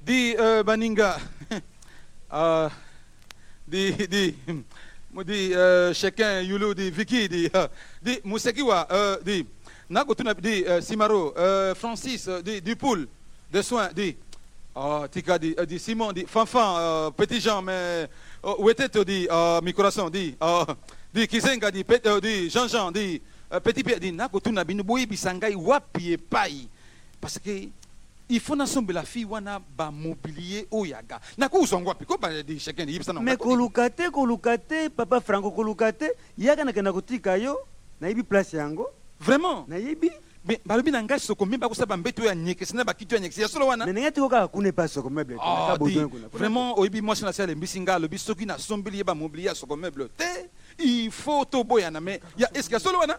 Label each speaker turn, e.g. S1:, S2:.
S1: Di euh, baninga uh, di di di uh, chacun yulu di Vicky di uh, di musekiwa uh, di nakotuna di uh, Simaro uh, Francis uh, di du pool de soins di oh, tika di, uh, di Simon di Fanfan uh, Petit Jean mais uh, oh, weteto di uh, mi corazon di uh, di Kizenga di, pet, uh, di Jean Jean di uh, Petit Pierre di nakotuna bino boyebisa ngai wapi epai parce que il faut nasombela fille wana ba mobilier oyo ya ga nakozwa yango wapi ko ba de chacun yebisa na
S2: mais koluka te koluka te papa franco koluka te yaka na kenda kotika yo nayebi place yango
S1: vraiment
S2: nayebi
S1: mais balobi na ngai soko meme bakosala bambeto ya nyekesi na bakiti ya nyekesi ya solo wana
S2: mais ndenge tiko kaka kuna epa soko meuble te,
S1: Ah,
S2: naka
S1: di,
S2: besoin kuna.
S1: vraiment oyebi mwasi na se alembisi ngai alobi soki nasombeli ye bamobilier ya soko meuble te il faut toboyana mais ya eske ya solo wana